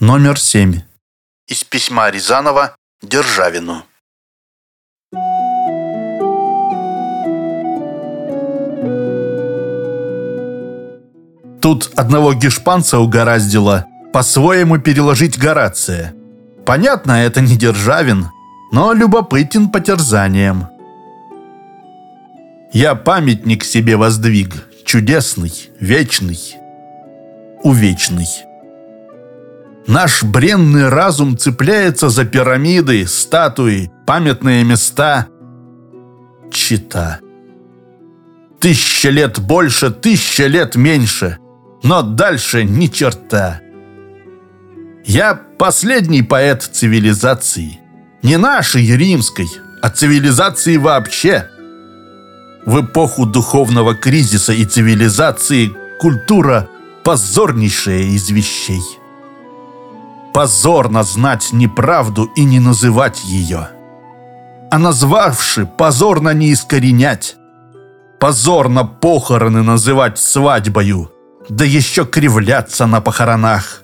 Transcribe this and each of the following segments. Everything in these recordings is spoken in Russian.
Номер 7. Из письма Рязанова Державину. Тут одного гешпанца угораздило по-своему переложить Горация. Понятно, это не Державин, но любопытен по терзаниям. Я памятник себе воздвиг, чудесный, вечный, увечный. Наш бренный разум цепляется за пирамиды, статуи, памятные места. Чита. Тысяча лет больше, тысяча лет меньше. Но дальше ни черта. Я последний поэт цивилизации. Не нашей римской, а цивилизации вообще. В эпоху духовного кризиса и цивилизации культура – позорнейшая из вещей. Позорно знать неправду и не называть ее. А назвавши, позорно не искоренять. Позорно похороны называть свадьбою, да еще кривляться на похоронах.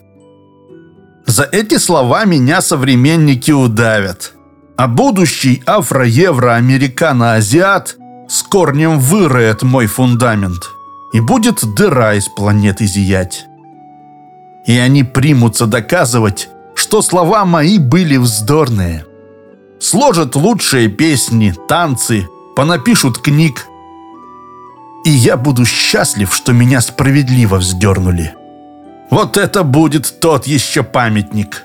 За эти слова меня современники удавят. А будущий афро-евро-американо-азиат с корнем выроет мой фундамент и будет дыра из планеты зиять и они примутся доказывать, что слова мои были вздорные. Сложат лучшие песни, танцы, понапишут книг. И я буду счастлив, что меня справедливо вздернули. Вот это будет тот еще памятник.